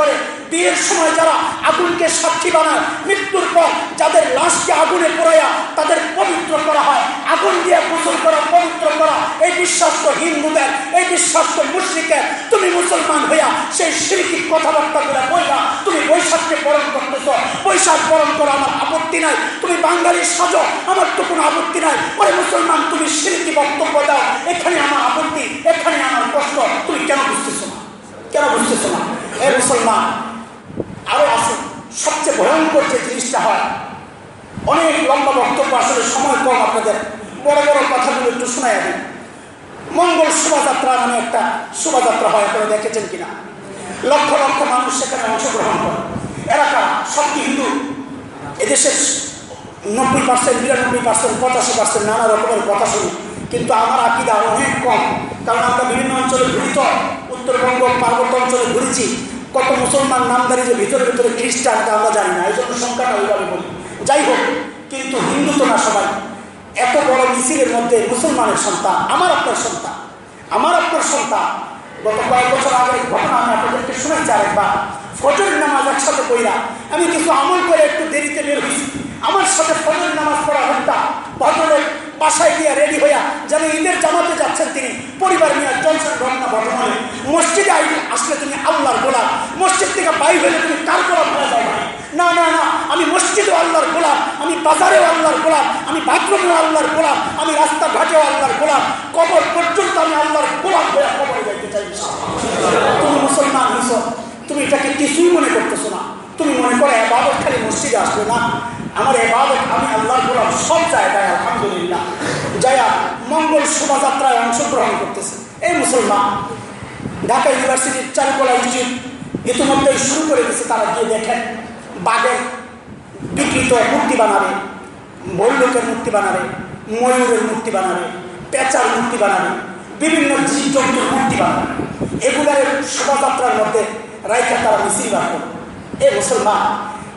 করে। বিয়ের সময় যারা আগুনকে সাক্ষী বানায়, মৃত্যুর পর যাদের লাশকে আগুনে পোড়াইয়া তাদের পবিত্র করা হয়, আগুন দিয়ে গোসল করা, পবিত্র করা, এই বিশ্বাস তো হিন্দুদের, এই বিশ্বাস তো মুসলিকের তুমি মুসলমান হইয়া সেই সিরিকি কথাবার্তা করে বইলা তুমি বৈশাখকে বরণ করতেছ, বৈশাখ বরণ করা আমার আপত্তি নাই, তুমি বাঙালির সাজো, আমার তো কোনো আপত্তি নাই, ওরে মুসলমান, তুমি সিরিকি বক্তব্য দাও, এখানে আমার আপত্তি, এখানে আমার কষ্ট, তুমি কেন বুঝতেছো না? কেন বুঝতেছো না? এ মুসলমান, আরও আছে। সবচেয়ে ভয়ঙ্কর যে জিনিসটা হয়, অনেক লম্বা বক্তব্য আসলে সময় কম আপনাদের। বড় বড় কথাগুলো একটু শোনাই দিন মঙ্গল শোভাযাত্রা নামে একটা শোভাযাত্রা হয়, আপনারা দেখেছেন কিনা? লক্ষ লক্ষ মানুষ সেখানে অংশগ্রহণ করে। এলাকা সব কি হিন্দু। এদেশের নব্বই পার্সেন্ট, বিরানব্বই পার্সেন্ট, পঁচাশি পার্সেন্ট নানা রকমের কথা শুনি। কিন্তু আমার আকিদা অনেক কম, কারণ আমরা বিভিন্ন অঞ্চলে ঘুরি তো উত্তরবঙ্গ পার্বত্য অঞ্চলে ঘুরেছি, কত মুসলমান নামদারি যে ভিতরে ভিতরে খ্রিস্টান তা আমরা জানি না এই জন্য সংখ্যাটা ওইভাবে বলি। যাই হোক, কিন্তু হিন্দু তো না সবাই। এত বড় মিছিলের মধ্যে মুসলমানের সন্তান, আমার আপনার সন্তান, আমার আপনার সন্তান। গত কয়েক বছর আগের ঘটনা আমি আপনাদেরকে শুনেছি আরেকবার। ফজর নামাজ একসাথে কইরা আমি কিছু আমল করে একটু দেরিতে বের হয়েছি। আমার সাথে ফজরের নামাজ পড়া হত্যা ভদ্রলোক বাসায় গিয়ে রেডি হইয়া যেন ঈদের জামাতে যাচ্ছেন তিনি, পরিবার নিয়ে চলছেন ঘটনা বর্তমানে মসজিদে আসলে তুমি আল্লাহর গোলাপ মসজিদ থেকে বাই হলে তুমি কার গোলাম হয়ে যাও না না না, আমি মসজিদেও আল্লাহর গোলাম, আমি বাজারেও আল্লাহর গোলাম, আমি বাথরুমেও আল্লাহর গোলাম, আমি রাস্তাঘাটেও আল্লাহর গোলাম। কবর পর্যন্ত আমি আল্লাহর গোলাম হয়ে কবরে যাইতে চাই তুমি মুসলমান হইছ, তুমি এটাকে কিছুই মনে করতেছো না। তুমি মনে করো এবাদত খালি মসজিদে আসবে না। আমার এবাদত আমি আল্লাহর গোলাম, সব জায়গায় আলহামদুলিল্লাহ। যায়া মঙ্গল শোভাযাত্রায় অংশগ্রহণ করতেছে। এই মুসলমান, ঢাকা ইউনিভার্সিটির চারুকলা ইনস্টিটিউট ইতিমধ্যেই শুরু করে দিয়েছে তারা গিয়ে দেখেন, বাঘের বিকৃত মূর্তি বানাবে বৈলোকের মূর্তি বানাবে, ময়ূরের মূর্তি বানাবে, পেঁচার মূর্তি বানাবে, বিভিন্ন জীবজন্তুর মূর্তি বানাবে। এগুলার শোভাযাত্রার মধ্যে রাইখা তারা মিছিল করবে এ মুসলমান,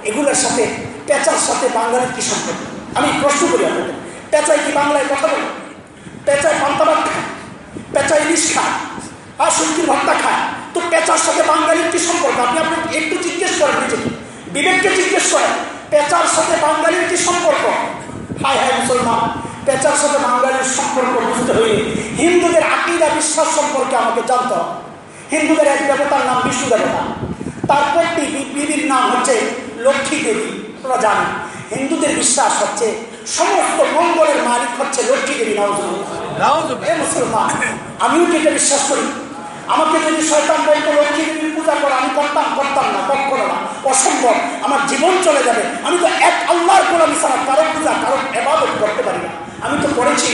এগুলোর সাথে পেঁচার সাথে বাঙালির কি সম্পর্ক? আমি প্রশ্ন করি আপনাদের। পেঁচায় কি বাংলায় কথা বলে? পেঁচায় পান্তাবাদ খায়? পেঁচা ইলিশ খায়? আর সত্যির ভর্তা খায়? তো পেঁচার সাথে বাঙালির কি সম্পর্ক? আপনি আপনি একটু জিজ্ঞেস করেন নিজেকে বিবেককে জিজ্ঞেস করেন, পেঁচার সাথে বাঙালির কি সম্পর্ক? হায় হায় মুসলমান, পেঁচার সাথে বাঙালির সম্পর্ক বুঝতে হইলে হিন্দুদের আকিদা বিশ্বাস সম্পর্কে আমাকে জানতে হবে। হিন্দুদের এক দেবতার নাম বিষ্ণু দেবতা। তার পত্নী বিবির নাম হচ্ছে লক্ষ্মী দেবী। তোরা জানেন হিন্দুদের বিশ্বাস হচ্ছে সমস্ত মঙ্গলের মালিক হচ্ছে লক্ষ্মী দেবী মুসলমান আমিও কি এটা বিশ্বাস করি? আমাকে যদি শয়তান বলতো লক্ষ্মী দেবীর পূজা করো আমি করতাম করতাম না কখনো না অসম্ভব আমার জীবন চলে যাবে। আমি তো এক আল্লাহর গোলামি ছাড়া কারও পূজা কারও এবাদত করতে পারি না। আমি তো করেছি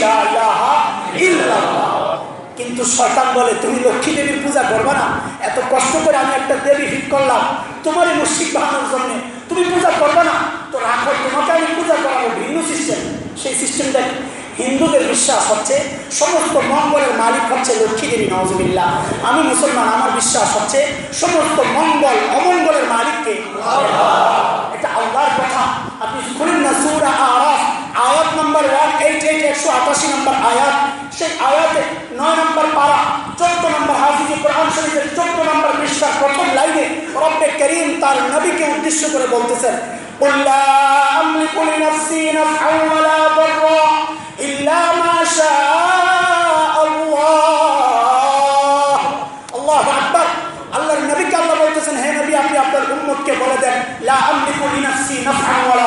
কিন্তু কিন্তু শয়তান বলে, তুমি লক্ষ্মী দেবীর পূজা করবা না। এত কষ্ট করে আমি একটা দেবী হিট করলাম। তোমার এই মুশিক বানানোর জন্য। তুমি পূজা করবে না। তো রাখো, তোমাকে আমি পূজা করাবো। ভিন্ন সিস্টেম সেই সিস্টেমটা হিন্দুদের বিশ্বাস হচ্ছে, সমস্ত মঙ্গলের মালিক হচ্ছে লক্ষ্মী দেবী নওয়াজবিল্লা আমি মুসলমান, আমার বিশ্বাস হচ্ছে, সমস্ত মঙ্গল, অমঙ্গলের মালিককে এটা আল্লাহর কথা। আপনি খুলুন না, সুরা আরাফ, আয়াত নম্বর ওয়ান এইট এইট একশো আটাশি নম্বর আয়াত। সেই আয়াতে নয় নম্বর পারা, চোদ্দ নম্বর হাফিজি কোরআন শরীফের চোদ্দ নম্বর পৃষ্ঠার প্রথম লাইনে রব্বে করিম তার নবীকে উদ্দেশ্য করে বলতেছেন আল্লাহর নবীকে আল্লাহ বলতেছেন, হে নবী, আপনি আপনার উন্মুখকে বলে দেন, লা আমলিকু লিনাফসি নাফআন ওয়ালা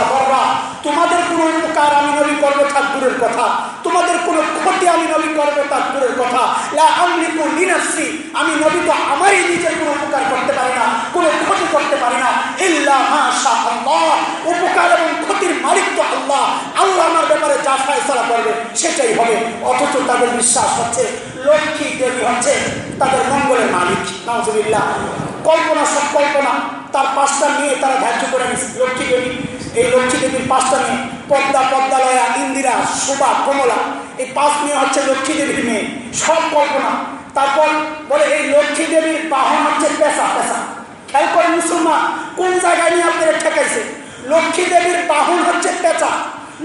তোমাদের কোনো উপকার আমি নবী করব ঠাকুরের কথা। তোমাদের কোনো ক্ষতি আমি নবী করব ঠাকুরের কথা। লা আমলিকু লিনাফসি, আমি নবী তো আমারই নিজের কোনো উপকার করতে পারি না, কোনো ক্ষতি করতে পারি না। ইল্লা মাশা আল্লাহ, উপকার এবং ক্ষতির মালিক তো আল্লাহ। আল্লাহ আমার ব্যাপারে যা ফয়সালা করবে, সেটাই হবে। অথচ তাদের বিশ্বাস হচ্ছে, লক্ষ্মী দেবী হচ্ছে তাদের মঙ্গলের মালিক। নাউজুবিল্লাহ। কল্পনা সব কল্পনা। তার পাঁচটা নিয়ে তারা ধার্য করে নিয়েছে, লক্ষ্মী দেবী। এই লক্ষ্মী দেবীর পাঁচটা মেয়ে পদ্মা পদ্মালয়া ইন্দিরা শোভা কমলা, এই পাঁচ মেয়ে হচ্ছে লক্ষ্মী দেবীর মেয়ে। সব কল্পনা। তারপর বলে, এই লক্ষ্মী দেবীর বাহন হচ্ছে পেশা পেশা। খেয়াল করে মুসলমান, কোন জায়গায় নিয়ে আপনারা ঠেকাইছে? লক্ষ্মী দেবীর বাহন হচ্ছে পেঁচা।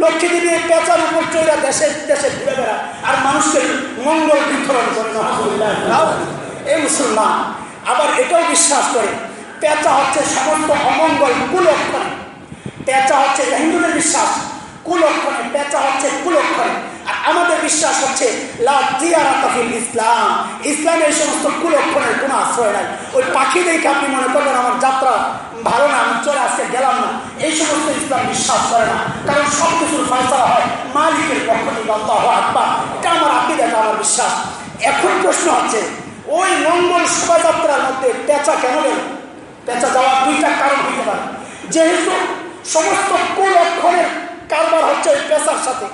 লক্ষ্মী দেবী পেঁচার উপর চলে দেশে দেশে ঘুরে বেড়ায়। আর মানুষকে মঙ্গল বিতরণ করে। এই মুসলমান, আবার এটাও বিশ্বাস করে, পেঁচা হচ্ছে সমস্ত অমঙ্গল কুলক্ষণে। পেঁচা হচ্ছে হিন্দুদের বিশ্বাস। কুলক্ষণে পেঁচা হচ্ছে কুলক্ষণে। আর আমাদের বিশ্বাস হচ্ছে ইসলাম। ইসলামে এই সমস্ত কুলক্ষণের কোনো আশ্রয় নাই। ওই পাখি দেখে আপনি মনে করবেন, আমার যাত্রা ভালো না, আমি চলে আসতে গেলাম না। এই সমস্ত ইসলাম বিশ্বাস করে না। কারণ সব কিছুর ফয়সলা হয় মালিকের পক্ষ থেকে আকবার। এটা আমার আকিদাটা আমার বিশ্বাস। এখন প্রশ্ন হচ্ছে, ওই মঙ্গল শোভাযাত্রার মধ্যে পেঁচা কেন পেঁচা যাওয়ার দুইটা কারণ হতে পারে। যেহেতু সমস্ত কুলক্ষণের কারবার হচ্ছে ওই পেশার সাথে।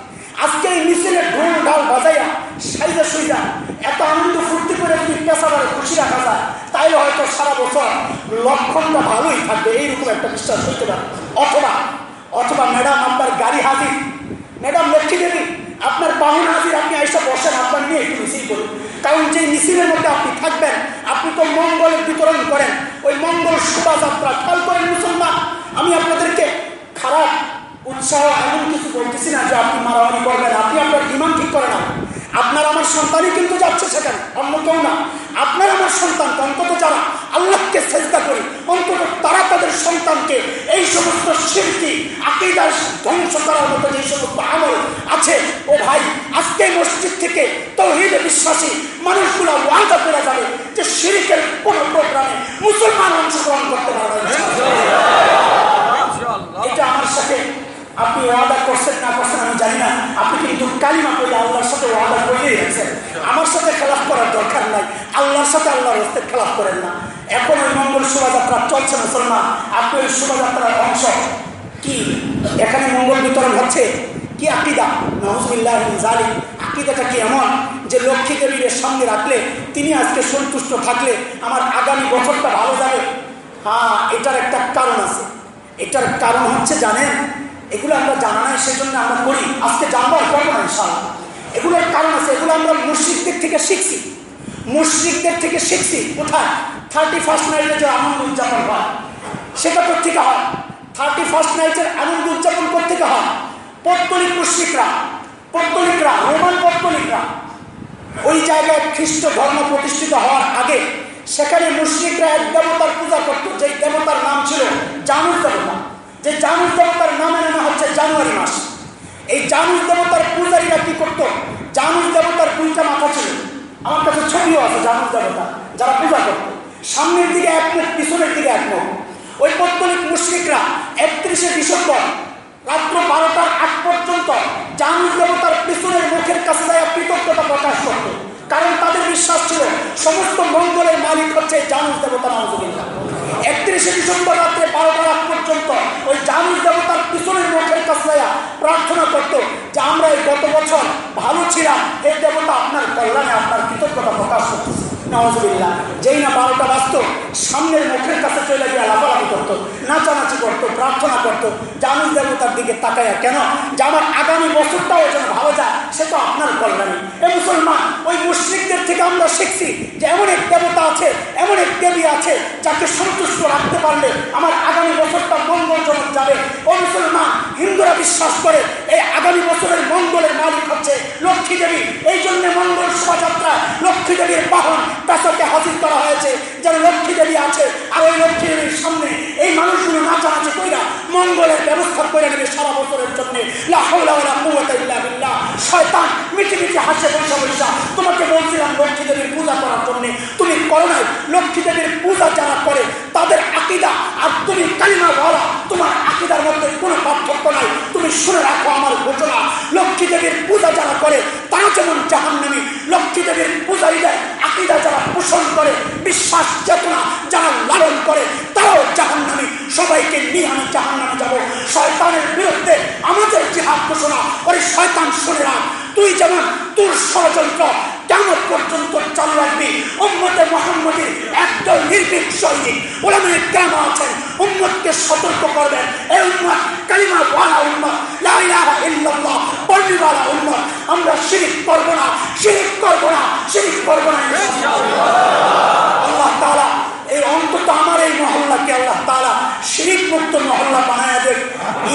আজকে এই মিছিলে ঢোল, ঢাল বাজাইয়া, সাইজা সুইজা এত আনন্দ ফুর্তি করে যদি পেশাদারে খুশি রাখা যায়, তাইলে হয়তো সারা বছর লক্ষণটা ভালোই থাকবে, এইরকম একটা বিশ্বাস হইতে পারে। অথবা অথবা ম্যাডাম আপনার গাড়ি হাজির। ম্যাডাম লক্ষ্মী দেবী, আপনার বাহন হাজির, আপনি এসে বসেন, আপনার নিয়ে একটু মিছিল করুন কারণ যে মিছিলের মধ্যে আপনি থাকবেন, আপনি তো মঙ্গলের বিতরণ করেন। ওই মঙ্গল শোভাযাত্রা, খেয়াল করেন মুসলমান আমি আপনাদেরকে খারাপ, উৎসাহ এমন কিছু বলতেছি না যে আপনি মারামারি করবেন, আপনি আপনার ইমান ঠিক করে না। আপনার আমার সন্তানই কিন্তু যাচ্ছে সেখানে, অন্য কেউ না। আপনার আমার সন্তান অন্তত যারা আল্লাহকে চেষ্টা করি, অন্তত তারা তাদের সন্তানকে এই সমস্ত শিল্পী আকিদার ধ্বংস করার মতো যে সমস্ত আমল আছে, ও ভাই, আজকে মসজিদ থেকে তৌহিদে বিশ্বাসী মানুষগুলো ওয়াদা করে যাবে যে শিরিকের কোনো প্রোগ্রামে মুসলমান অংশগ্রহণ করতে পারবে এটা আমার সাথে আপনি ওয়াদা করছেন, না করছেন আমি জানি না। আপনি কিন্তু কালিমা করে আল্লাহর সাথে ওয়াদা করেই রাখছেন আমার সাথে খেলাফ করার দরকার নাই। আল্লাহর সাথে আল্লাহর রাস্তে খেলাফ করেন না। এখন ওই মঙ্গল শোভাযাত্রা চলছে মুসলমান। আপনি ওই শোভাযাত্রার অংশ। কি? এখানে মঙ্গল বিতরণ হচ্ছে। কি আকিদা? নজরুল্লাহ জালিম আকিদাটা কি এমন? যে লক্ষ্মী দেবীর সামনে রাখলে তিনি আজকে সন্তুষ্ট থাকলে আমার আগামী বছরটা ভালো যাবে। হ্যাঁ এটার একটা কারণ আছে। এটার কারণ হচ্ছে জানেন, এগুলো আমরা জানা নাই সেই জন্য আমরা করি। আজকে জানব আর করব না এগুলোর কারণ আছে, এগুলো আমরা মুশ্রিকদের থেকে শিখছি। মুশ্রিকদের থেকে শিখছি, কোথায়? থার্টি ফার্স্ট নাইটে যে আনন্দ উদযাপন হয়, সেটা থেকে হয়? থার্টি ফার্স্ট নাইটের আনন্দ উদযাপন থেকে হয়? পত্তলিক মুশ্রিকরা, পত্তলিকরা, রোমান পত্তলিকরা, ওই জায়গায় খ্রিস্ট ধর্ম প্রতিষ্ঠিত হওয়ার আগে সেখানে মুশ্রিকরা এক দেবতার পূজা করত, যে দেবতার নাম ছিল জানুর দেবতা। যে জানুর দেবতার নামে নামা হচ্ছে জানুয়ারি মাস। এই জানুর দেবতার পূজারীরা কি করত? জানুর দেবতার দুইটা মাথা ছিল। আমার কাছে ছবিও আছে জানুর দেবতা, যারা পূজা করত। সামনের দিকে এক মুখ, পিছনের দিকে এক মুখ। ওই পত্তলিক মুশ্রিকরা একত্রিশে ডিসেম্বর রাত্র বারোটার আগ পর্যন্ত জানুর দেবতার পিছনের মুখের কাছে যায় কৃতজ্ঞতা প্রকাশ করত। কারণ তাদের বিশ্বাস ছিল সমস্ত মঙ্গলের মালিক হচ্ছে জানুস দেবতা নামজুবিল্লা একত্রিশে ডিসেম্বর রাত্রে বারোটা রাত পর্যন্ত ওই জানুস দেবতার পিছনের মুখের কাছে প্রার্থনা করতো যে আমরা এই গত বছর ভালো ছিলাম এই দেবতা আপনার কল্যাণে আপনার কৃতজ্ঞতা প্রকাশ করতেছে। নওয়াজবিল্লা যেই না বারোটা বাঁচত, সামনের মুখের কাছে চলে গিয়ে লাফালাফি করতো, নাচানাচি করতো, প্রার্থনা করতো। জানুন দেবতার দিকে তাকাইয়া কেন? যে আমার আগামী বছরটাও যেন ভালো যায়, সে তো আপনার কল্যাণী। এ মুসলমান, ওই মুসলিমদের থেকে আমরা শিখছি যে এমন এক দেবতা আছে, এমন এক দেবী আছে যাকে সন্তুষ্ট রাখতে পারলে আমার আগামী বছরটা মঙ্গলজনক যাবে। ও মুসলমান, হিন্দুরা বিশ্বাস করে, এই আগামী বছরের মঙ্গলের মালিক হচ্ছে লক্ষ্মী দেবী। এই জন্য মঙ্গল শোভাযাত্রা লক্ষ্মী দেবীর বাহন। পেশাকে হাজির করা হয়েছে যেন লক্ষ্মী দেবী আছে, আর ওই লক্ষ্মী দেবীর সামনে এই মানুষগুলো নাচানাচি কইরা মঙ্গলের ব্যবস্থা করে নেবে সারা বছরের জন্য। শয়তান মিটি মিটি হাসে বৈশা বৈশা তোমাকে বলছিলাম লক্ষ্মী দেবীর পূজা করার জন্য। তুমি করো নাই লক্ষ্মী দেবীর পূজা যারা করে, তাদের আকিদা আর তুমি কালিমা বলা তোমার আকিদার মধ্যে কোনো পার্থক্য নাই। তুমি শুনে রাখো আমার ঘোষণা। লক্ষ্মী দেবীর পূজা যারা করে, তারা যেমন জাহান্নামী শয়তান শুনে রাখ। তুই যেমন তোর ষড়যন্ত্র কেমন পর্যন্ত চালু রাখবি, উম্মতে মোহাম্মদের একদল নির্ভীক সৈনিক ওলামায় কেন আছেন, উম্মতকে সতর্ক করবেন। এই উম্মত কালিমা ওয়ালা উম্মত, লা ইল্লাল্লাহ পর্ণিওয়ালা উম্মত। আমরা শিরিক করব না, শিরিক করব না, শিরিক করব না আল্লাহ তাআলা, এই অন্তত আমার এই মহল্লাকে আল্লাহ তাআলা শিরিক মুক্ত মহল্লা বানায় দেন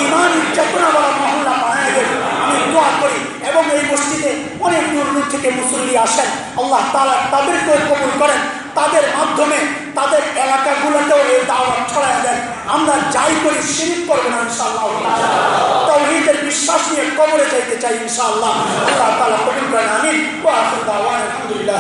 ইমান চেতনাওয়ালা মহল্লা বানায় আমি দোয়া করি। এবং এই মসজিদে অনেক দূর দূর থেকে মুসল্লি আসেন। আল্লাহ তারা তাদেরকে কবুল করেন। তাদের মাধ্যমে তাদের এলাকাগুলোতেও এই দাওয়াত ছড়ায় দেন। আমরা যাই করি, শিরিক করব না ইনশাআল্লাহ তৌহিদের বিশ্বাস নিয়ে কবরে যাইতে চাই ইনশাআল্লাহ। আল্লাহ তালা কবুল করেন দাওয়ানা আলহামদুলিল্লাহ